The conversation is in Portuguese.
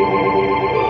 Música